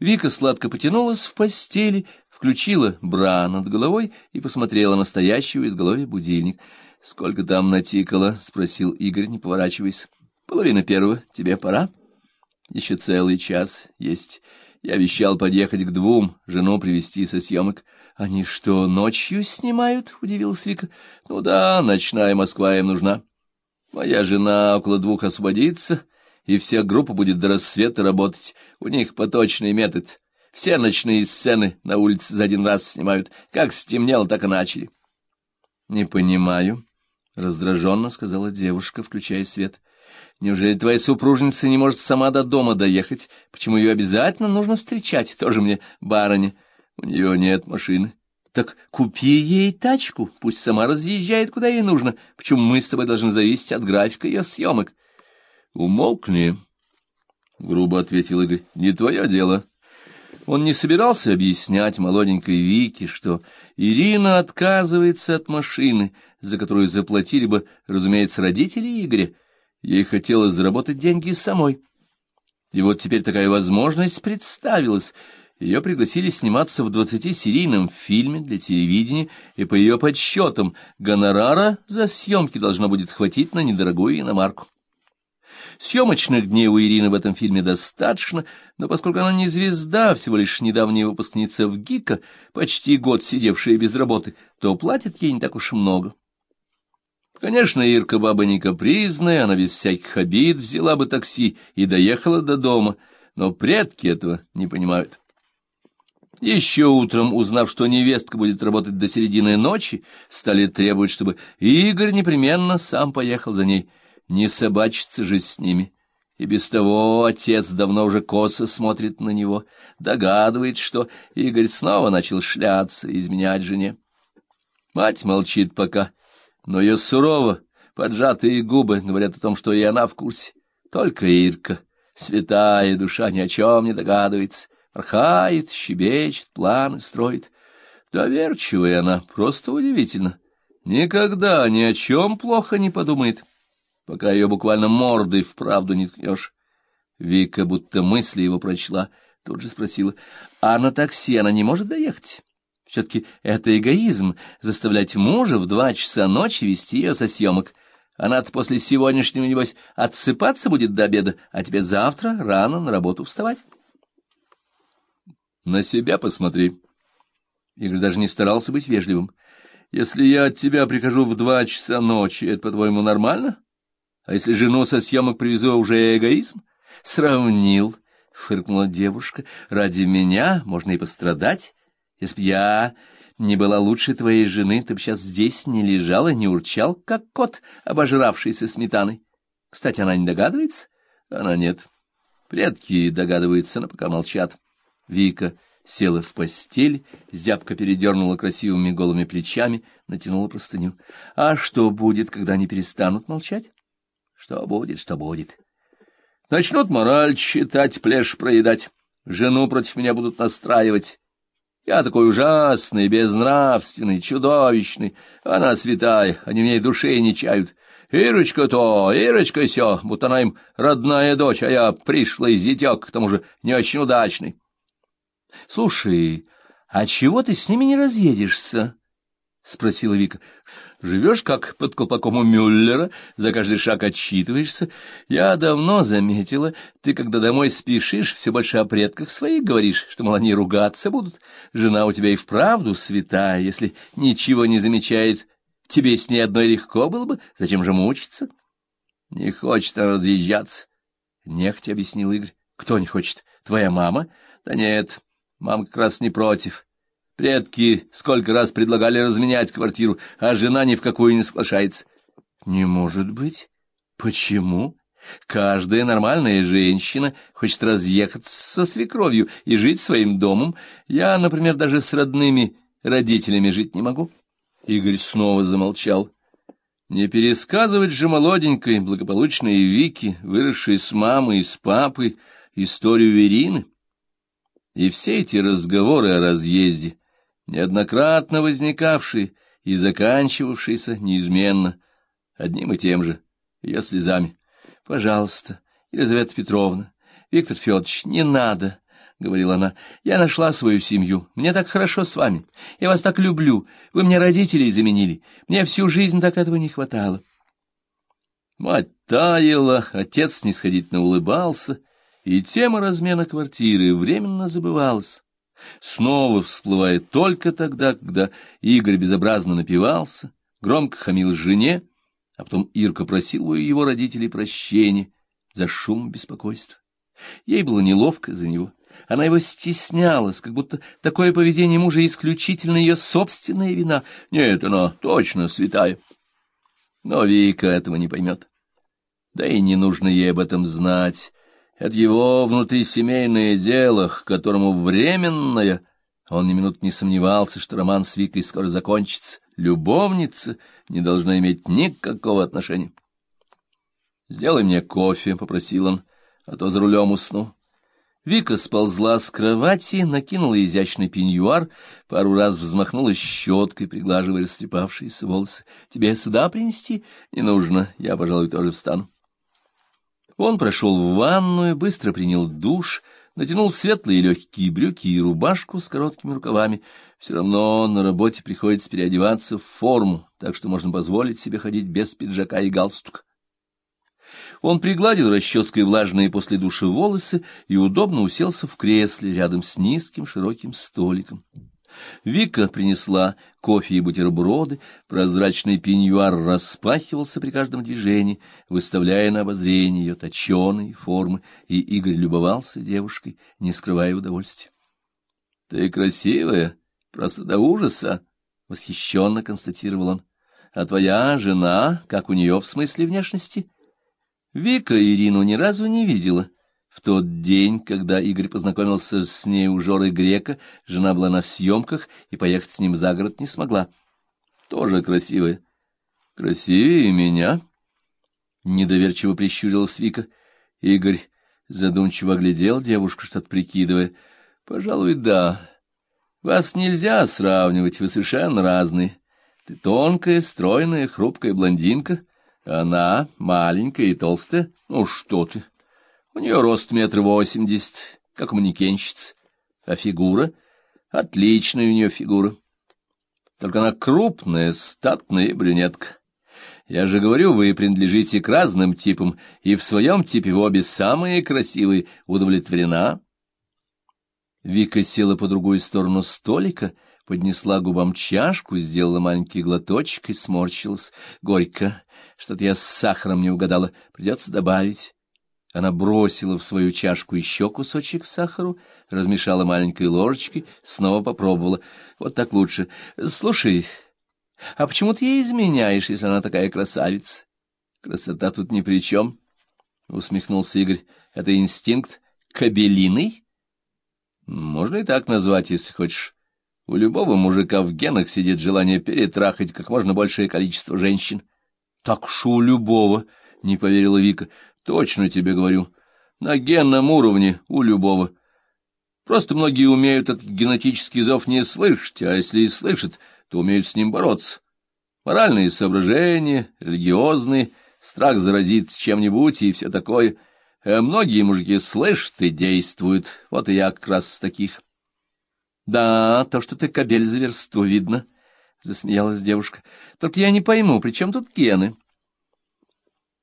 Вика сладко потянулась в постели, включила бра над головой и посмотрела на стоящего изголовья будильник. — Сколько там натикало? — спросил Игорь, не поворачиваясь. — Половина первого. Тебе пора? — Еще целый час есть. Я обещал подъехать к двум, жену привезти со съемок. — Они что, ночью снимают? — удивилась Вика. — Ну да, ночная Москва им нужна. Моя жена около двух освободится, и вся группа будет до рассвета работать. У них поточный метод. Все ночные сцены на улице за один раз снимают. Как стемнело, так и начали. — Не понимаю, — раздраженно сказала девушка, включая свет. — Неужели твоя супружница не может сама до дома доехать? Почему ее обязательно нужно встречать? Тоже мне барыня. У нее нет машины. Так купи ей тачку, пусть сама разъезжает, куда ей нужно. Почему мы с тобой должны зависеть от графика ее съемок? — Умолкни, — грубо ответил Игорь, — не твое дело. Он не собирался объяснять молоденькой Вике, что Ирина отказывается от машины, за которую заплатили бы, разумеется, родители Игоря. Ей хотелось заработать деньги самой. И вот теперь такая возможность представилась. Ее пригласили сниматься в двадцатисерийном фильме для телевидения, и по ее подсчетам гонорара за съемки должно будет хватить на недорогую иномарку. Съемочных дней у Ирины в этом фильме достаточно, но поскольку она не звезда, всего лишь недавняя выпускница в ГИКа, почти год сидевшая без работы, то платят ей не так уж много. Конечно, Ирка баба не капризная, она без всяких обид взяла бы такси и доехала до дома, но предки этого не понимают. Еще утром, узнав, что невестка будет работать до середины ночи, стали требовать, чтобы Игорь непременно сам поехал за ней — не собачиться же с ними. И без того отец давно уже косо смотрит на него, догадывает, что Игорь снова начал шляться и изменять жене. Мать молчит пока, но ее сурово поджатые губы говорят о том, что и она в курсе. Только Ирка, святая душа, ни о чем не догадывается, порхает, щебечет, планы строит. Доверчивая она, просто удивительно. Никогда ни о чем плохо не подумает пока ее буквально мордой вправду не ткнешь. Вика будто мысли его прочла, тут же спросила, а на такси она не может доехать? Все-таки это эгоизм — заставлять мужа в два часа ночи вести ее со съемок. Она-то после сегодняшнего, небось, отсыпаться будет до обеда, а тебе завтра рано на работу вставать. На себя посмотри. Игорь даже не старался быть вежливым. Если я от тебя прихожу в два часа ночи, это, по-твоему, нормально? А если жену со съемок привезу, уже эгоизм? Сравнил, — фыркнула девушка. Ради меня можно и пострадать. Если б я не была лучше твоей жены, ты б сейчас здесь не лежал и не урчал, как кот, обожравшийся сметаной. Кстати, она не догадывается? Она нет. Предки догадываются, но пока молчат. Вика села в постель, зябко передернула красивыми голыми плечами, натянула простыню. А что будет, когда они перестанут молчать? Что будет, что будет. Начнут мораль читать, плешь проедать. Жену против меня будут настраивать. Я такой ужасный, безнравственный, чудовищный. Она святая, они в ней души не чают. Ирочка то, Ирочка сё, будто она им родная дочь, а я пришлый зятёк, к тому же не очень удачный. — Слушай, а чего ты с ними не разъедешься? — спросила Вика. Живешь, как под колпаком у Мюллера, за каждый шаг отчитываешься. Я давно заметила, ты, когда домой спешишь, все больше о предках своих говоришь, что, мол, они ругаться будут. Жена у тебя и вправду святая, если ничего не замечает. Тебе с ней одной легко было бы, зачем же мучиться? Не хочет она разъезжаться. Нехотя объяснил Игорь. Кто не хочет? Твоя мама? Да нет, мама как раз не против. Предки сколько раз предлагали разменять квартиру, а жена ни в какую не соглашается. Не может быть. Почему? Каждая нормальная женщина хочет разъехаться со свекровью и жить своим домом. Я, например, даже с родными родителями жить не могу. Игорь снова замолчал. Не пересказывать же молоденькой, благополучной Вики, выросшей с мамой и с папой, историю Ирины. И все эти разговоры о разъезде — неоднократно возникавшие и заканчивавшиеся неизменно одним и тем же, ее слезами. «Пожалуйста, Елизавета Петровна, Виктор Федорович, не надо, — говорила она, — я нашла свою семью. Мне так хорошо с вами. Я вас так люблю. Вы мне родителей заменили. Мне всю жизнь так этого не хватало. Мать таяла, отец снисходительно улыбался, и тема размена квартиры временно забывалась. Снова всплывает только тогда, когда Игорь безобразно напивался, громко хамил жене, а потом Ирка просила у его родителей прощения за шум беспокойства. Ей было неловко за него. Она его стеснялась, как будто такое поведение мужа исключительно ее собственная вина. Нет, она точно святая. Но Вика этого не поймет. Да и не нужно ей об этом знать. Это его внутрисемейное дело, к которому временное... Он ни минут не сомневался, что роман с Викой скоро закончится. Любовница не должна иметь никакого отношения. «Сделай мне кофе», — попросил он, — «а то за рулем усну». Вика сползла с кровати, накинула изящный пеньюар, пару раз взмахнула щеткой, приглаживая растрепавшиеся волосы. «Тебе сюда принести? Не нужно, я, пожалуй, тоже встану». Он прошел в ванную, быстро принял душ, натянул светлые легкие брюки и рубашку с короткими рукавами. Все равно на работе приходится переодеваться в форму, так что можно позволить себе ходить без пиджака и галстука. Он пригладил расческой влажные после души волосы и удобно уселся в кресле рядом с низким широким столиком. Вика принесла кофе и бутерброды, прозрачный пеньюар распахивался при каждом движении, выставляя на обозрение ее точеные формы, и Игорь любовался девушкой, не скрывая удовольствия. — Ты красивая, просто до ужаса! — восхищенно констатировал он. — А твоя жена, как у нее в смысле внешности? Вика Ирину ни разу не видела. В тот день, когда Игорь познакомился с ней у Жоры Грека, жена была на съемках и поехать с ним за город не смогла. Тоже красивая. Красивее меня? Недоверчиво прищурилась Вика. Игорь задумчиво оглядел девушку, что-то прикидывая. Пожалуй, да. Вас нельзя сравнивать, вы совершенно разные. Ты тонкая, стройная, хрупкая блондинка, она маленькая и толстая. Ну что ты! У нее рост метр восемьдесят, как у манекенщицы. А фигура? Отличная у нее фигура. Только она крупная, статная брюнетка. Я же говорю, вы принадлежите к разным типам, и в своем типе вы обе самые красивые, удовлетворена. Вика села по другую сторону столика, поднесла губам чашку, сделала маленький глоточек и сморщилась. Горько, что-то я с сахаром не угадала, придется добавить. Она бросила в свою чашку еще кусочек сахару, размешала маленькой ложечкой, снова попробовала. Вот так лучше. Слушай, а почему ты ей изменяешь, если она такая красавица? Красота тут ни при чем, — усмехнулся Игорь. Это инстинкт кабелиный? Можно и так назвать, если хочешь. У любого мужика в генах сидит желание перетрахать как можно большее количество женщин. — Так что у любого, — не поверила Вика. Точно тебе говорю. На генном уровне у любого. Просто многие умеют этот генетический зов не слышать, а если и слышат, то умеют с ним бороться. Моральные соображения, религиозные, страх заразиться чем-нибудь и все такое. А многие мужики слышат и действуют. Вот и я как раз с таких. — Да, то, что ты кобель за версту, видно, — засмеялась девушка. — Только я не пойму, при чем тут гены? —